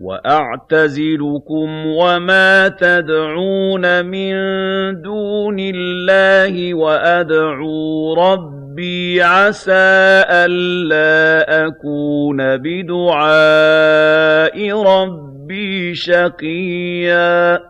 وَأَعْتَزِلُكُمْ وَمَا تَدْعُونَ مِن دُونِ اللَّهِ وَأَدْعُو رَبِّي عَسَىٰ أَلَّا أَكُونَ بِدُعَاءِ رَبِّي شَقِيًّا